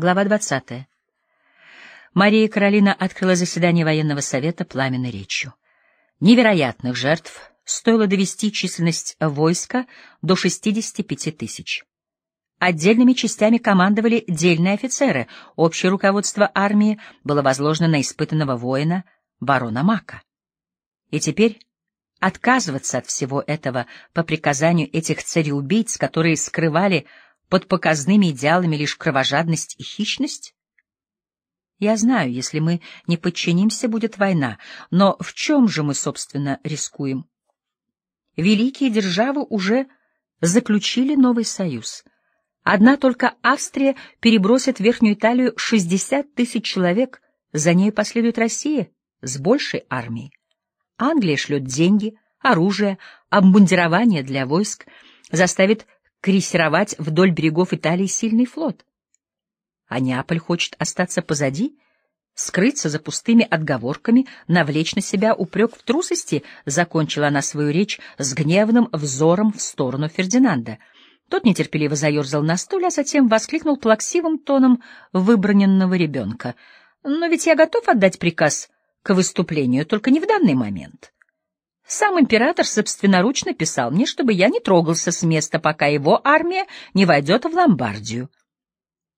Глава 20. Мария Каролина открыла заседание военного совета пламенной речью. Невероятных жертв стоило довести численность войска до 65 тысяч. Отдельными частями командовали дельные офицеры, общее руководство армии было возложено на испытанного воина барона Мака. И теперь отказываться от всего этого по приказанию этих цареубийц, которые скрывали под показными идеалами лишь кровожадность и хищность? Я знаю, если мы не подчинимся, будет война, но в чем же мы, собственно, рискуем? Великие державы уже заключили новый союз. Одна только Австрия перебросит в Верхнюю Италию 60 тысяч человек, за ней последует Россия с большей армией. Англия шлет деньги, оружие, обмундирование для войск, заставит крейсировать вдоль берегов Италии сильный флот. А Неаполь хочет остаться позади, скрыться за пустыми отговорками, навлечь на себя упрек в трусости, закончила она свою речь с гневным взором в сторону Фердинанда. Тот нетерпеливо заерзал на стуле, а затем воскликнул плаксивым тоном выбраненного ребенка. «Но ведь я готов отдать приказ к выступлению, только не в данный момент. Сам император собственноручно писал мне, чтобы я не трогался с места, пока его армия не войдет в Ломбардию.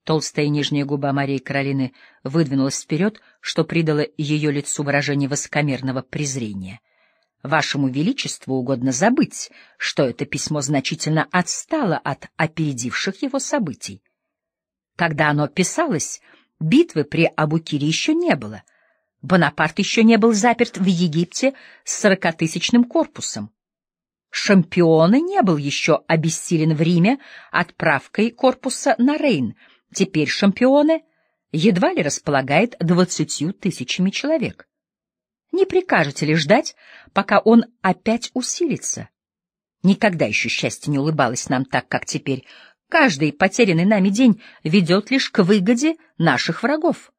Толстая нижняя губа Марии Каролины выдвинулась вперед, что придало ее лицу выражение высокомерного презрения. Вашему Величеству угодно забыть, что это письмо значительно отстало от опередивших его событий. Когда оно писалось, битвы при Абукире еще не было — Бонапарт еще не был заперт в Египте с сорокатысячным корпусом. Шампионы не был еще обессилен в Риме отправкой корпуса на Рейн. Теперь шампионы едва ли располагает двадцатью тысячами человек. Не прикажете ли ждать, пока он опять усилится? Никогда еще счастье не улыбалось нам так, как теперь. Каждый потерянный нами день ведет лишь к выгоде наших врагов.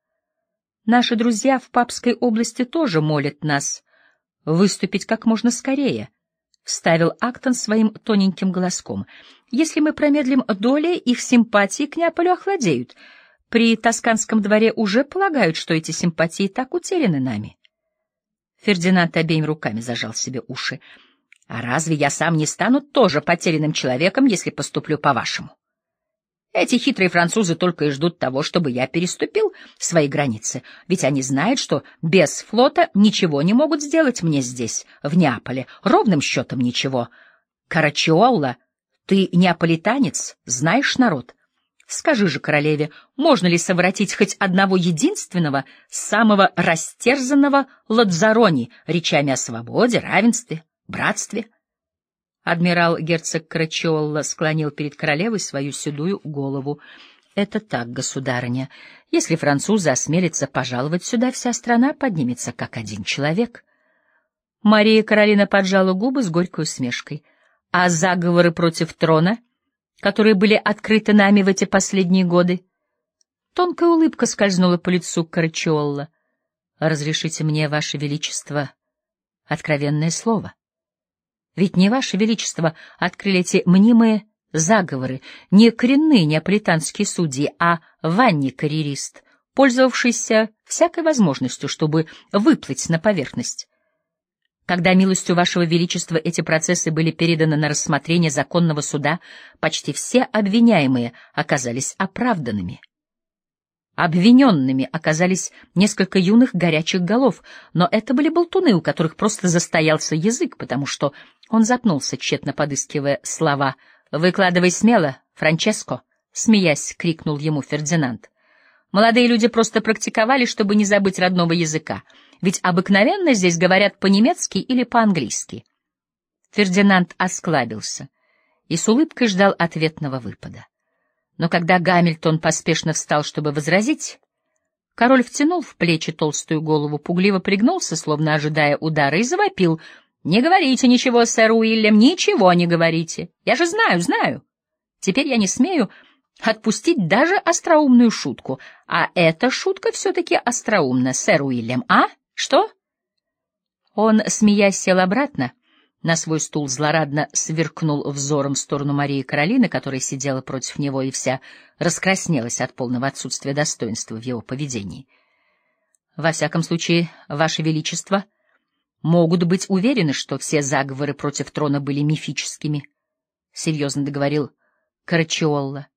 Наши друзья в Папской области тоже молят нас выступить как можно скорее, — вставил Актон своим тоненьким голоском. Если мы промедлим доли, их симпатии к Неаполю охладеют. При Тосканском дворе уже полагают, что эти симпатии так утеряны нами. Фердинанд обеими руками зажал себе уши. А разве я сам не стану тоже потерянным человеком, если поступлю по-вашему? Эти хитрые французы только и ждут того, чтобы я переступил свои границы, ведь они знают, что без флота ничего не могут сделать мне здесь, в Неаполе, ровным счетом ничего. Карачиолла, ты неаполитанец, знаешь народ. Скажи же королеве, можно ли совратить хоть одного единственного, самого растерзанного Ладзарони речами о свободе, равенстве, братстве? Адмирал герцог Крачиолла склонил перед королевой свою седую голову. — Это так, государыня. Если французы осмелятся пожаловать сюда, вся страна поднимется как один человек. Мария Каролина поджала губы с горькой усмешкой. А заговоры против трона, которые были открыты нами в эти последние годы? Тонкая улыбка скользнула по лицу Карачиолла. — Разрешите мне, Ваше Величество, откровенное слово. — ведь не Ваше Величество открыли эти мнимые заговоры, не коренные неаполитанские судьи, а Ванни-карьерист, пользовавшийся всякой возможностью, чтобы выплыть на поверхность. Когда милостью Вашего Величества эти процессы были переданы на рассмотрение законного суда, почти все обвиняемые оказались оправданными. Обвиненными оказались несколько юных горячих голов, но это были болтуны, у которых просто застоялся язык, потому что он запнулся, тщетно подыскивая слова. «Выкладывай смело, Франческо!» — смеясь, крикнул ему Фердинанд. Молодые люди просто практиковали, чтобы не забыть родного языка, ведь обыкновенно здесь говорят по-немецки или по-английски. Фердинанд осклабился и с улыбкой ждал ответного выпада. Но когда Гамильтон поспешно встал, чтобы возразить, король втянул в плечи толстую голову, пугливо пригнулся, словно ожидая удара, и завопил. — Не говорите ничего, сэр Уильям, ничего не говорите. Я же знаю, знаю. Теперь я не смею отпустить даже остроумную шутку. А эта шутка все-таки остроумна, сэр Уильям, а? Что? Он, смеясь, сел обратно, на свой стул злорадно сверкнул взором в сторону Марии Каролины, которая сидела против него и вся раскраснелась от полного отсутствия достоинства в его поведении. Во всяком случае, Ваше Величество могут быть уверены, что все заговоры против трона были мифическими, — серьезно договорил Карачиолла.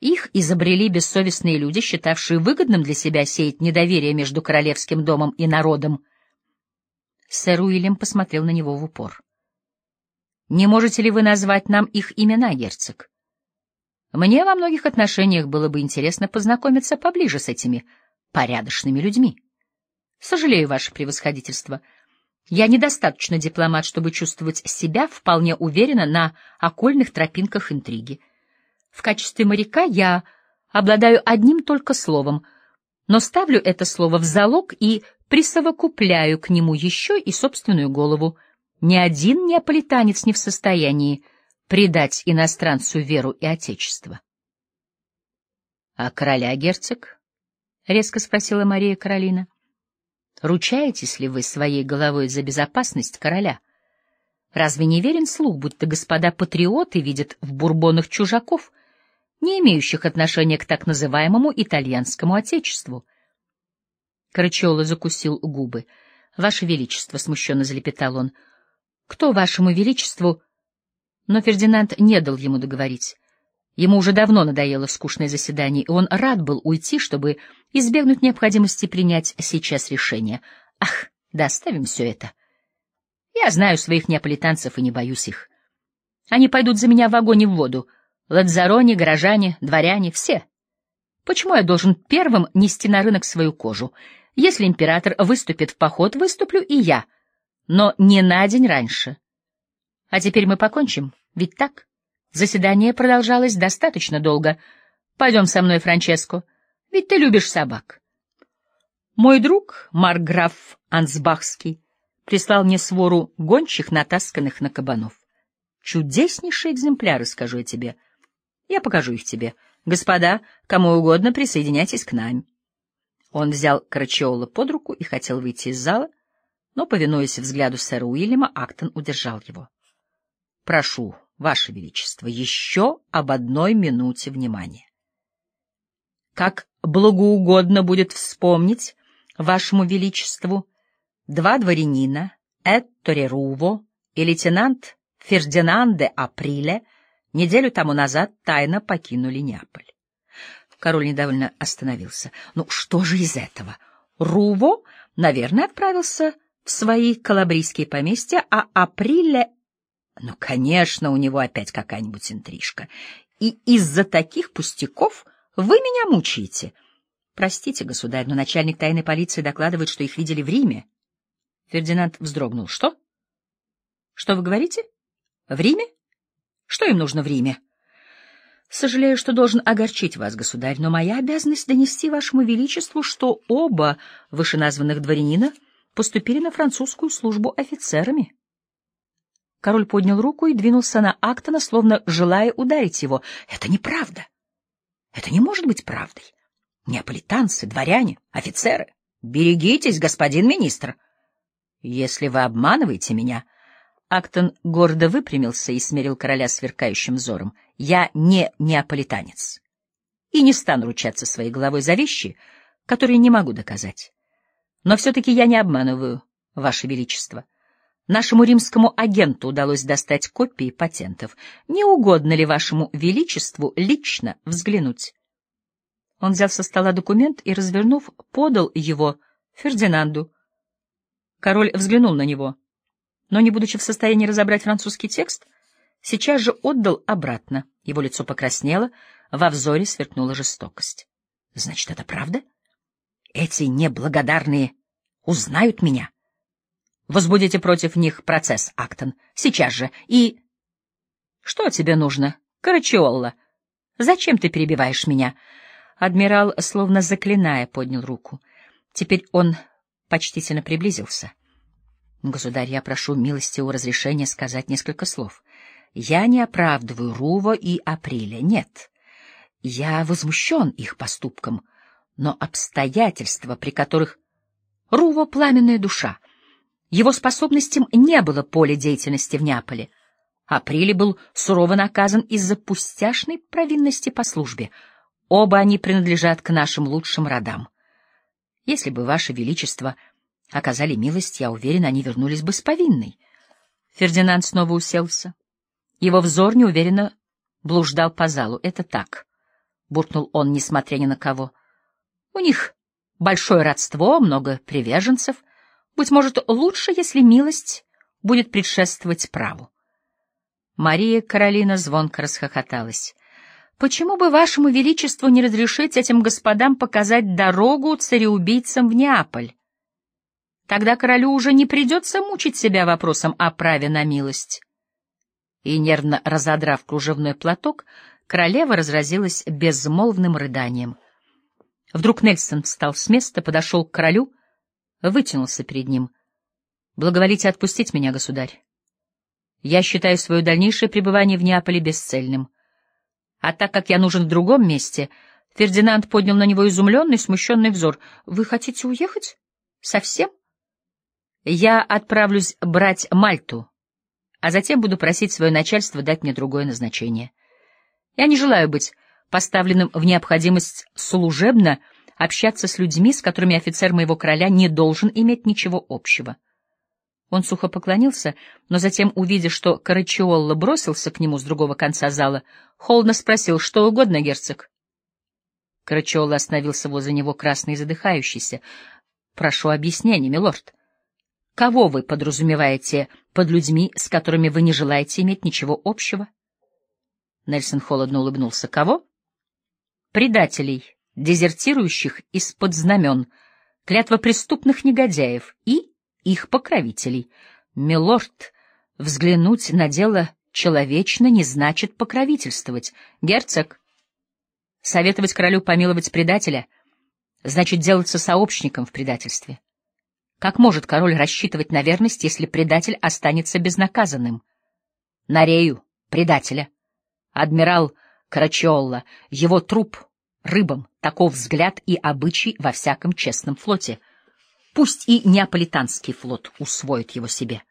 Их изобрели бессовестные люди, считавшие выгодным для себя сеять недоверие между королевским домом и народом, Сэр Уильям посмотрел на него в упор. «Не можете ли вы назвать нам их имена, герцог? Мне во многих отношениях было бы интересно познакомиться поближе с этими порядочными людьми. Сожалею, ваше превосходительство. Я недостаточно дипломат, чтобы чувствовать себя вполне уверенно на окольных тропинках интриги. В качестве моряка я обладаю одним только словом, но ставлю это слово в залог и присовокупляю к нему еще и собственную голову. Ни один неаполитанец не в состоянии предать иностранцу веру и отечество. — А короля герцог? — резко спросила Мария Каролина. — Ручаетесь ли вы своей головой за безопасность короля? Разве не верен слух, будто господа патриоты видят в бурбонах чужаков, не имеющих отношения к так называемому итальянскому отечеству? — Карачиола закусил губы. — Ваше Величество, — смущенно залепетал он, — кто Вашему Величеству... Но Фердинанд не дал ему договорить. Ему уже давно надоело скучное заседание, и он рад был уйти, чтобы избегнуть необходимости принять сейчас решение. Ах, да оставим все это. Я знаю своих неаполитанцев и не боюсь их. Они пойдут за меня в огонь и в воду. Ладзарони, горожане, дворяне — все. Почему я должен первым нести на рынок свою кожу? Если император выступит в поход, выступлю и я, но не на день раньше. А теперь мы покончим, ведь так? Заседание продолжалось достаточно долго. Пойдем со мной, Франческо, ведь ты любишь собак. Мой друг, марграф Ансбахский, прислал мне свору гончих, натасканных на кабанов. Чудеснейшие экземпляры, скажу я тебе. Я покажу их тебе. Господа, кому угодно, присоединяйтесь к нам. Он взял Крачиола под руку и хотел выйти из зала, но, повинуясь взгляду сэра Уильяма, Актон удержал его. — Прошу, Ваше Величество, еще об одной минуте внимания. Как благоугодно будет вспомнить Вашему Величеству два дворянина, Этторе Руво и лейтенант Фердинанде Априле, неделю тому назад тайно покинули Неаполь. Король недовольно остановился. Ну, что же из этого? Руво, наверное, отправился в свои калабрийские поместья, а Априле... Ну, конечно, у него опять какая-нибудь интрижка. И из-за таких пустяков вы меня мучаете. Простите, государь, но начальник тайной полиции докладывает, что их видели в Риме. Фердинанд вздрогнул. Что? Что вы говорите? В Риме? Что им нужно в Риме? Сожалею, что должен огорчить вас, государь, но моя обязанность донести вашему величеству, что оба вышеназванных дворянина поступили на французскую службу офицерами. Король поднял руку и двинулся на Актона, словно желая ударить его. Это неправда. Это не может быть правдой. Неаполитанцы, дворяне, офицеры. Берегитесь, господин министр. Если вы обманываете меня, Актон гордо выпрямился и смерил короля сверкающим взором. «Я не неаполитанец и не стану ручаться своей головой за вещи, которые не могу доказать. Но все-таки я не обманываю, Ваше Величество. Нашему римскому агенту удалось достать копии патентов. Не угодно ли Вашему Величеству лично взглянуть?» Он взял со стола документ и, развернув, подал его Фердинанду. Король взглянул на него — но, не будучи в состоянии разобрать французский текст, сейчас же отдал обратно. Его лицо покраснело, во взоре сверкнула жестокость. — Значит, это правда? Эти неблагодарные узнают меня? Возбудите против них процесс, Актон, сейчас же, и... — Что тебе нужно, Карачиолла? Зачем ты перебиваешь меня? Адмирал, словно заклиная, поднял руку. Теперь он почтительно приблизился. — Государь, я прошу милости у разрешения сказать несколько слов. Я не оправдываю Рува и Апреля, нет. Я возмущен их поступком, но обстоятельства, при которых Рува — пламенная душа. Его способностям не было поля деятельности в Неаполе. Априли был сурово наказан из-за пустяшной провинности по службе. Оба они принадлежат к нашим лучшим родам. Если бы, Ваше Величество, оказали милость, я уверен, они вернулись бы с повинной. Фердинанд снова уселся. Его взор неуверенно блуждал по залу. «Это так», — буркнул он, несмотря ни на кого. «У них большое родство, много приверженцев. Быть может, лучше, если милость будет предшествовать праву». Мария Каролина звонко расхохоталась. «Почему бы вашему величеству не разрешить этим господам показать дорогу цареубийцам в Неаполь? Тогда королю уже не придется мучить себя вопросом о праве на милость». И, нервно разодрав кружевной платок, королева разразилась безмолвным рыданием. Вдруг Нельсон встал с места, подошел к королю, вытянулся перед ним. — Благоволите отпустить меня, государь. Я считаю свое дальнейшее пребывание в Неаполе бесцельным. А так как я нужен в другом месте, Фердинанд поднял на него изумленный, смущенный взор. — Вы хотите уехать? Совсем? — Я отправлюсь брать Мальту, а затем буду просить свое начальство дать мне другое назначение. Я не желаю быть поставленным в необходимость служебно общаться с людьми, с которыми офицер моего короля не должен иметь ничего общего. Он сухо поклонился, но затем, увидя, что Карачиолла бросился к нему с другого конца зала, холодно спросил, что угодно, герцог. Карачиолла остановился возле него, красный и задыхающийся. — Прошу объяснения, милорд. Кого вы подразумеваете под людьми, с которыми вы не желаете иметь ничего общего? Нельсон холодно улыбнулся. — Кого? — Предателей, дезертирующих из-под знамен, клятва преступных негодяев и их покровителей. Милорд, взглянуть на дело человечно не значит покровительствовать. Герцог, советовать королю помиловать предателя значит делаться сообщником в предательстве. Как может король рассчитывать на верность, если предатель останется безнаказанным? Нарею, предателя. Адмирал Карачиолла, его труп рыбам, таков взгляд и обычай во всяком честном флоте — Пусть и неаполитанский флот усвоит его себе.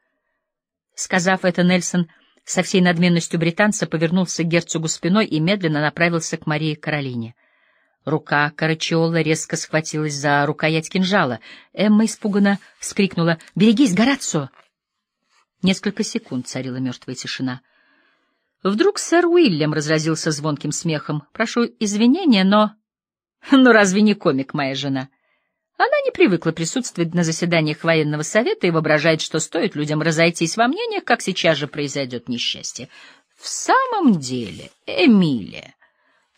Сказав это, Нельсон со всей надменностью британца повернулся к герцогу спиной и медленно направился к Марии Каролине. Рука Карачиола резко схватилась за рукоять кинжала. Эмма испуганно вскрикнула «Берегись, Горацио!» Несколько секунд царила мертвая тишина. Вдруг сэр Уильям разразился звонким смехом. «Прошу извинения, но...» «Ну разве не комик моя жена?» Она не привыкла присутствовать на заседаниях военного совета и воображает, что стоит людям разойтись во мнениях, как сейчас же произойдет несчастье. В самом деле, Эмилия,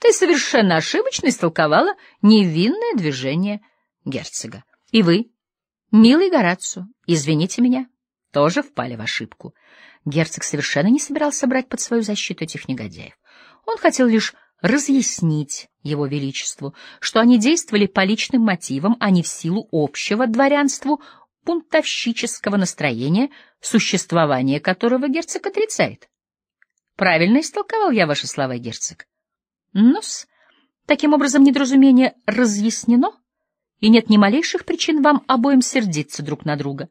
ты совершенно ошибочно истолковала невинное движение герцога. И вы, милый Горацио, извините меня, тоже впали в ошибку. Герцог совершенно не собирался брать под свою защиту этих негодяев. Он хотел лишь разъяснить его величеству, что они действовали по личным мотивам, а не в силу общего дворянству бунтовщического настроения, существование которого герцог отрицает. Правильно истолковал я ваши слова, герцог. Ну-с, таким образом недоразумение разъяснено, и нет ни малейших причин вам обоим сердиться друг на друга.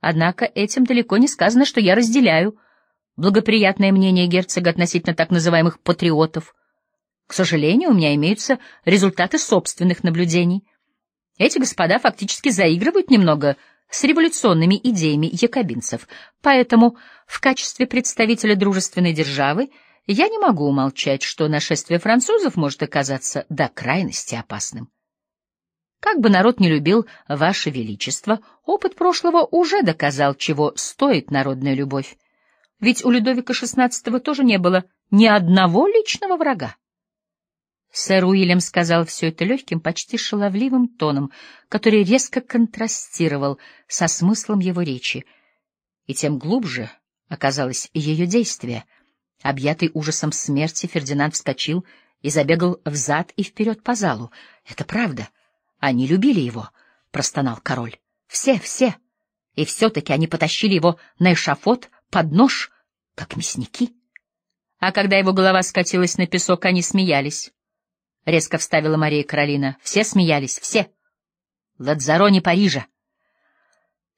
Однако этим далеко не сказано, что я разделяю благоприятное мнение герцога относительно так называемых патриотов. К сожалению, у меня имеются результаты собственных наблюдений. Эти господа фактически заигрывают немного с революционными идеями якобинцев, поэтому в качестве представителя дружественной державы я не могу умолчать, что нашествие французов может оказаться до крайности опасным. Как бы народ не любил Ваше Величество, опыт прошлого уже доказал, чего стоит народная любовь. Ведь у Людовика XVI тоже не было ни одного личного врага. Сэр Уильям сказал все это легким, почти шаловливым тоном, который резко контрастировал со смыслом его речи, и тем глубже оказалось ее действие. Объятый ужасом смерти, Фердинанд вскочил и забегал взад и вперед по залу. — Это правда. Они любили его, — простонал король. — Все, все. И все-таки они потащили его на эшафот под нож, как мясники. А когда его голова скатилась на песок, они смеялись. Резко вставила Мария Каролина. Все смеялись, все. Ладзарони Парижа.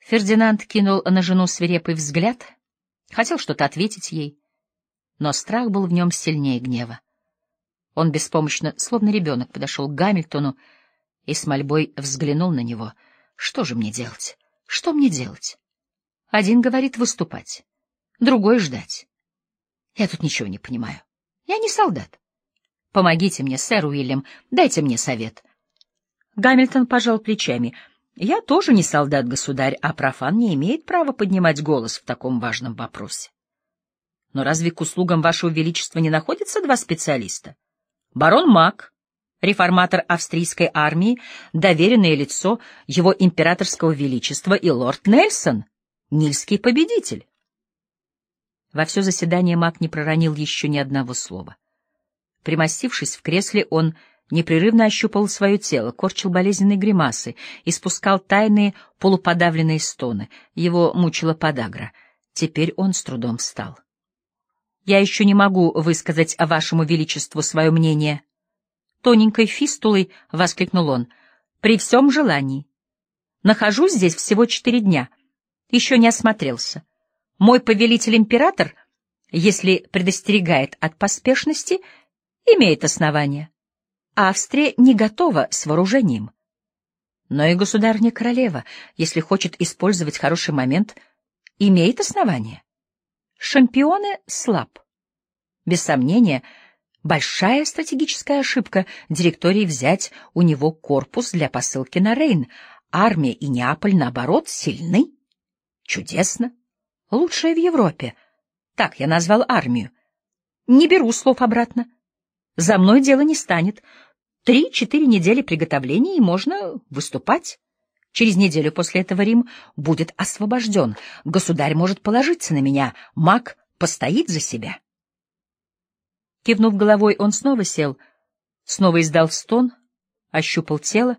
Фердинанд кинул на жену свирепый взгляд, хотел что-то ответить ей, но страх был в нем сильнее гнева. Он беспомощно, словно ребенок, подошел к Гамильтону и с мольбой взглянул на него. Что же мне делать? Что мне делать? Один говорит выступать, другой ждать. Я тут ничего не понимаю. Я не солдат. Помогите мне, сэр Уильям, дайте мне совет. Гамильтон пожал плечами. Я тоже не солдат, государь, а профан не имеет права поднимать голос в таком важном вопросе. Но разве к услугам вашего величества не находятся два специалиста? Барон Мак, реформатор австрийской армии, доверенное лицо его императорского величества, и лорд Нельсон, нильский победитель. Во все заседание Мак не проронил еще ни одного слова. Примостившись в кресле, он непрерывно ощупал свое тело, корчил болезненные гримасы, испускал тайные полуподавленные стоны. Его мучила подагра. Теперь он с трудом встал. Я еще не могу высказать вашему величеству свое мнение. Тоненькой фистулой воскликнул он. При всем желании. Нахожусь здесь всего четыре дня. Еще не осмотрелся. Мой повелитель-император, если предостерегает от поспешности, имеет основания. Австрия не готова с вооружением. Но и государня-королева, если хочет использовать хороший момент, имеет основания. Шампионы слаб. Без сомнения, большая стратегическая ошибка директории взять у него корпус для посылки на Рейн. Армия и Неаполь, наоборот, сильны. Чудесно. Лучшая в Европе. Так я назвал армию. Не беру слов обратно. За мной дело не станет. Три-четыре недели приготовлений, и можно выступать. Через неделю после этого Рим будет освобожден. Государь может положиться на меня. Маг постоит за себя. Кивнув головой, он снова сел, снова издал стон, ощупал тело.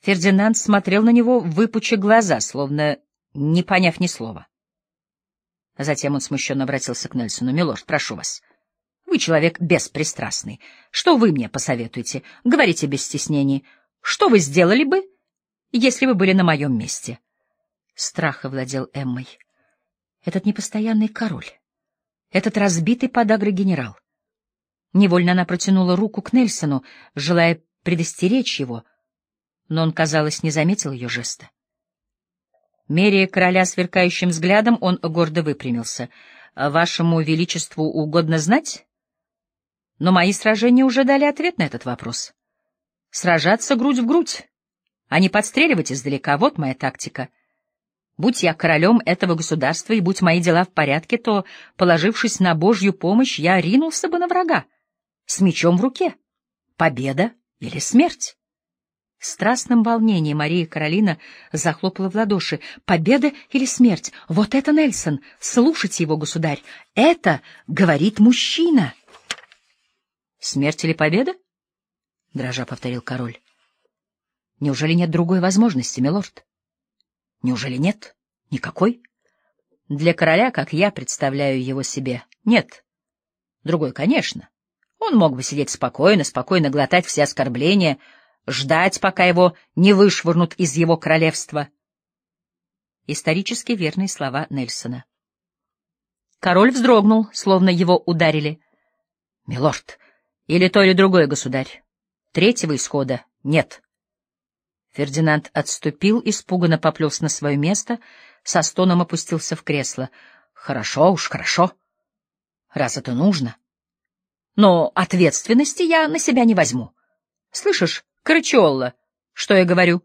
Фердинанд смотрел на него, выпуча глаза, словно не поняв ни слова. Затем он смущенно обратился к Нельсону. — Милорд, прошу вас. Вы человек беспристрастный. Что вы мне посоветуете? Говорите без стеснений. Что вы сделали бы, если вы были на моем месте. Страх овладел Эммой. Этот непостоянный король, этот разбитый подагры генерал. Невольно она протянула руку к Нельсону, желая предостеречь его, но он, казалось, не заметил ее жеста. Меряя короля сверкающим взглядом, он гордо выпрямился. «Вашему величеству угодно знать?» Но мои сражения уже дали ответ на этот вопрос. Сражаться грудь в грудь а не подстреливать издалека. Вот моя тактика. Будь я королем этого государства и будь мои дела в порядке, то, положившись на Божью помощь, я ринулся бы на врага. С мечом в руке. Победа или смерть? В страстном волнении Мария Каролина захлопала в ладоши. Победа или смерть? Вот это Нельсон. Слушайте его, государь. Это говорит мужчина. Смерть или победа? Дрожа повторил король. Неужели нет другой возможности, милорд? Неужели нет? Никакой? Для короля, как я представляю его себе, нет. Другой, конечно. Он мог бы сидеть спокойно, спокойно глотать все оскорбления, ждать, пока его не вышвырнут из его королевства. Исторически верные слова Нельсона. Король вздрогнул, словно его ударили. — Милорд, или то, или другое, государь. Третьего исхода нет. Фердинанд отступил, испуганно поплелся на свое место, со стоном опустился в кресло. — Хорошо уж, хорошо. Раз это нужно. Но ответственности я на себя не возьму. Слышишь, Карачиолла, что я говорю?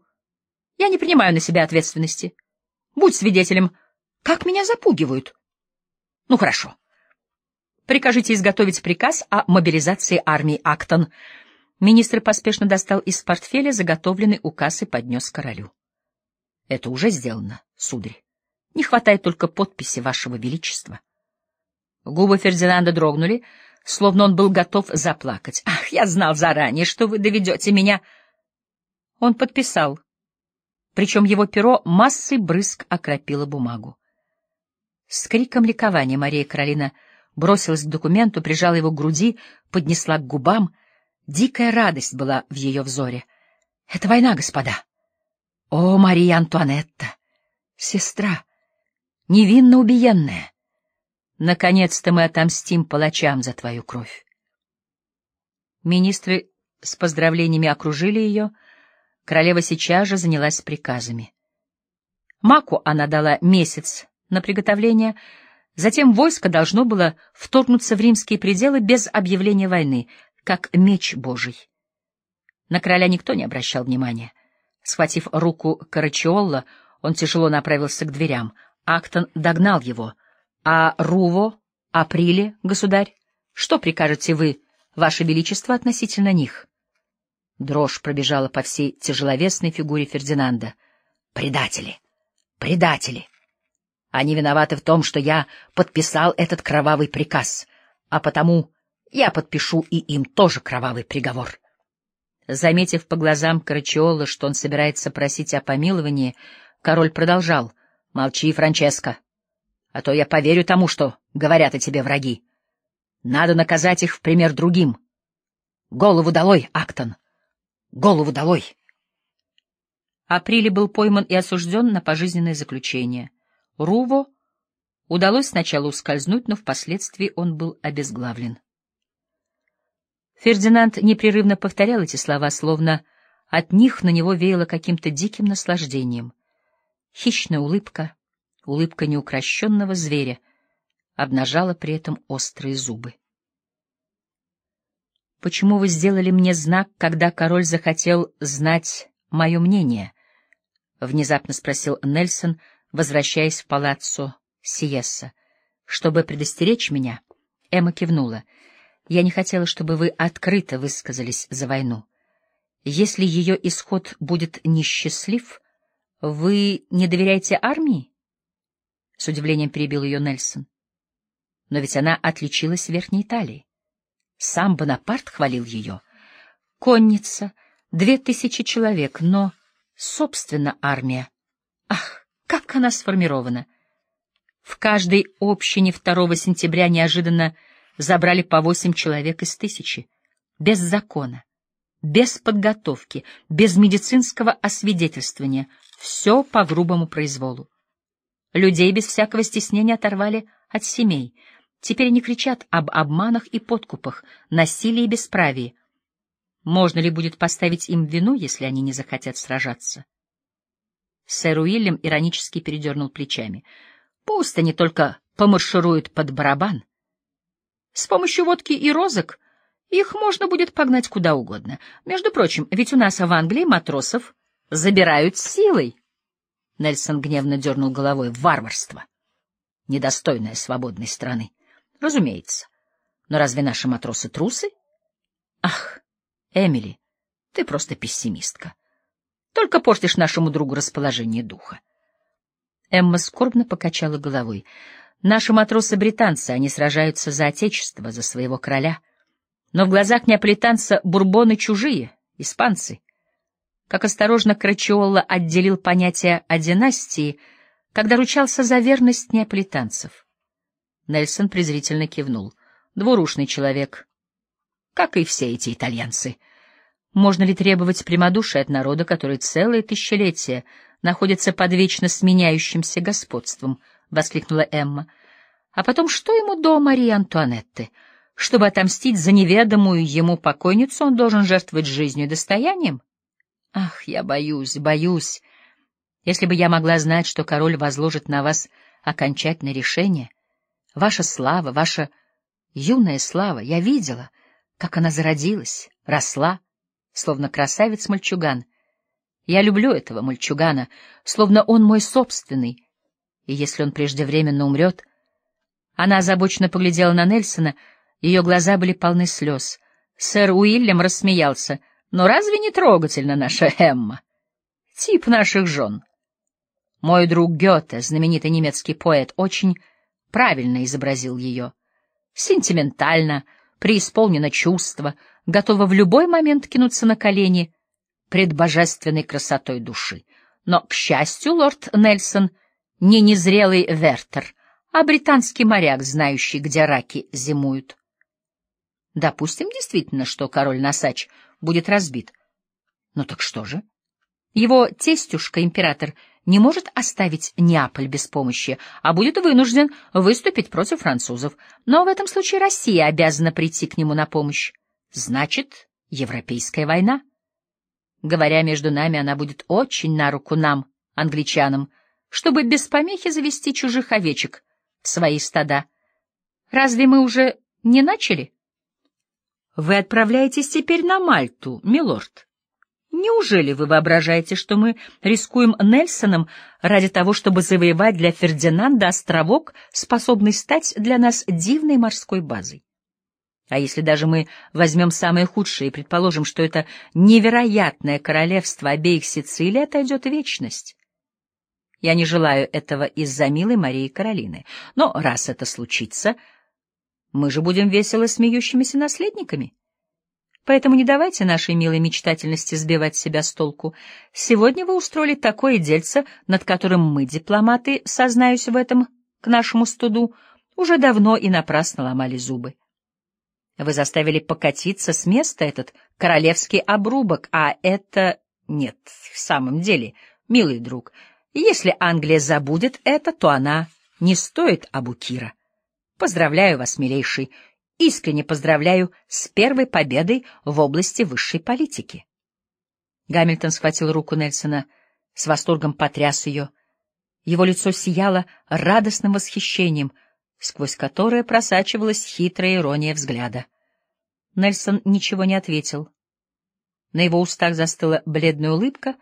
Я не принимаю на себя ответственности. Будь свидетелем, как меня запугивают. Ну, хорошо. Прикажите изготовить приказ о мобилизации армии Актон — Министр поспешно достал из портфеля заготовленный указ и поднес королю. — Это уже сделано, сударь. Не хватает только подписи вашего величества. Губы Фердинанда дрогнули, словно он был готов заплакать. — Ах, я знал заранее, что вы доведете меня! Он подписал, причем его перо массой брызг окропило бумагу. С криком ликования Мария Каролина бросилась к документу, прижала его к груди, поднесла к губам — Дикая радость была в ее взоре. — Это война, господа. О, Мария Антуанетта! сестра, невинно убиенная. Наконец-то мы отомстим палачам за твою кровь. Министры с поздравлениями окружили ее, королева сейчас же занялась приказами. Маку она дала месяц на приготовление, затем войско должно было вторгнуться в римские пределы без объявления войны, как меч Божий. На короля никто не обращал внимания. Схватив руку Карачиолла, он тяжело направился к дверям. Актон догнал его. — А Руво, Априле, государь, что прикажете вы, ваше величество, относительно них? Дрожь пробежала по всей тяжеловесной фигуре Фердинанда. — Предатели! Предатели! Они виноваты в том, что я подписал этот кровавый приказ, а потому я подпишу и им тоже кровавый приговор. Заметив по глазам Карачиола, что он собирается просить о помиловании, король продолжал. — Молчи, Франческо, а то я поверю тому, что говорят о тебе враги. Надо наказать их в пример другим. Голову долой, Актон! Голову долой! Априли был пойман и осужден на пожизненное заключение. Руво удалось сначала ускользнуть, но впоследствии он был обезглавлен. Фердинанд непрерывно повторял эти слова, словно от них на него веяло каким-то диким наслаждением. Хищная улыбка, улыбка неукрощенного зверя, обнажала при этом острые зубы. «Почему вы сделали мне знак, когда король захотел знать мое мнение?» — внезапно спросил Нельсон, возвращаясь в палаццо Сиесса. «Чтобы предостеречь меня?» Эмма кивнула — я не хотела, чтобы вы открыто высказались за войну. Если ее исход будет несчастлив, вы не доверяете армии? С удивлением перебил ее Нельсон. Но ведь она отличилась в Верхней Италии. Сам Бонапарт хвалил ее. Конница, две тысячи человек, но, собственно, армия. Ах, как она сформирована! В каждой общине 2 сентября неожиданно забрали по восемь человек из тысячи. Без закона, без подготовки, без медицинского освидетельствования. Все по грубому произволу. Людей без всякого стеснения оторвали от семей. Теперь они кричат об обманах и подкупах, насилии и бесправии. Можно ли будет поставить им вину, если они не захотят сражаться? Сэр Уильям иронически передернул плечами. Пусть они только помаршируют под барабан — с помощью водки и розок их можно будет погнать куда угодно. Между прочим, ведь у нас в Англии матросов забирают силой. Нельсон гневно дернул головой. Варварство. Недостойное свободной страны. Разумеется. Но разве наши матросы трусы? Ах, Эмили, ты просто пессимистка. Только портишь нашему другу расположение духа. Эмма скорбно покачала головой. Наши матросы-британцы, они сражаются за отечество, за своего короля. Но в глазах неаполитанца бурбоны чужие, испанцы. Как осторожно Крачиолла отделил понятие о династии, когда ручался за верность неаполитанцев. Нельсон презрительно кивнул. Двурушный человек. Как и все эти итальянцы. Можно ли требовать прямодушия от народа, который целые тысячелетия находится под вечно сменяющимся господством —— воскликнула Эмма. А потом, что ему до Марии Антуанетты? Чтобы отомстить за неведомую ему покойницу, он должен жертвовать жизнью и достоянием? Ах, я боюсь, боюсь. Если бы я могла знать, что король возложит на вас окончательное решение, ваша слава, ваша юная слава, я видела, как она зародилась, росла, словно красавец-мальчуган. Я люблю этого мальчугана, словно он мой собственный, и если он преждевременно умрет... Она озабоченно поглядела на Нельсона, ее глаза были полны слез. Сэр Уильям рассмеялся. «Но разве не трогательна наша Эмма? Тип наших жен». Мой друг Гёте, знаменитый немецкий поэт, очень правильно изобразил ее. Сентиментально, преисполнена чувства, готова в любой момент кинуться на колени пред божественной красотой души. Но, к счастью, лорд Нельсон — не незрелый Вертер, а британский моряк, знающий, где раки зимуют. Допустим действительно, что король-носач будет разбит. Ну так что же? Его тестюшка, император не может оставить Неаполь без помощи, а будет вынужден выступить против французов. Но в этом случае Россия обязана прийти к нему на помощь. Значит, европейская война. Говоря между нами, она будет очень на руку нам, англичанам, чтобы без помехи завести чужих овечек в свои стада. Разве мы уже не начали? Вы отправляетесь теперь на Мальту, милорд. Неужели вы воображаете, что мы рискуем Нельсоном ради того, чтобы завоевать для Фердинанда островок, способный стать для нас дивной морской базой? А если даже мы возьмем самое худшее и предположим, что это невероятное королевство обеих Сицилий отойдет вечность? Я не желаю этого из-за милой Марии Каролины, но раз это случится, мы же будем весело смеющимися наследниками. Поэтому не давайте нашей милой мечтательности сбивать себя с толку. Сегодня вы устроили такое дельце, над которым мы, дипломаты, сознаюсь в этом, к нашему студу, уже давно и напрасно ломали зубы. Вы заставили покатиться с места этот королевский обрубок, а это... Нет, в самом деле, милый друг, если Англия забудет это, то она не стоит Абукира. Поздравляю вас, милейший, искренне поздравляю с первой победой в области высшей политики. Гамильтон схватил руку Нельсона, с восторгом потряс ее. Его лицо сияло радостным восхищением, сквозь которое просачивалась хитрая ирония взгляда. Нельсон ничего не ответил. На его устах застыла бледная улыбка,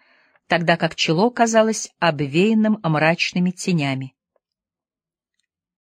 тогда как чело казалось обвеянным мрачными тенями.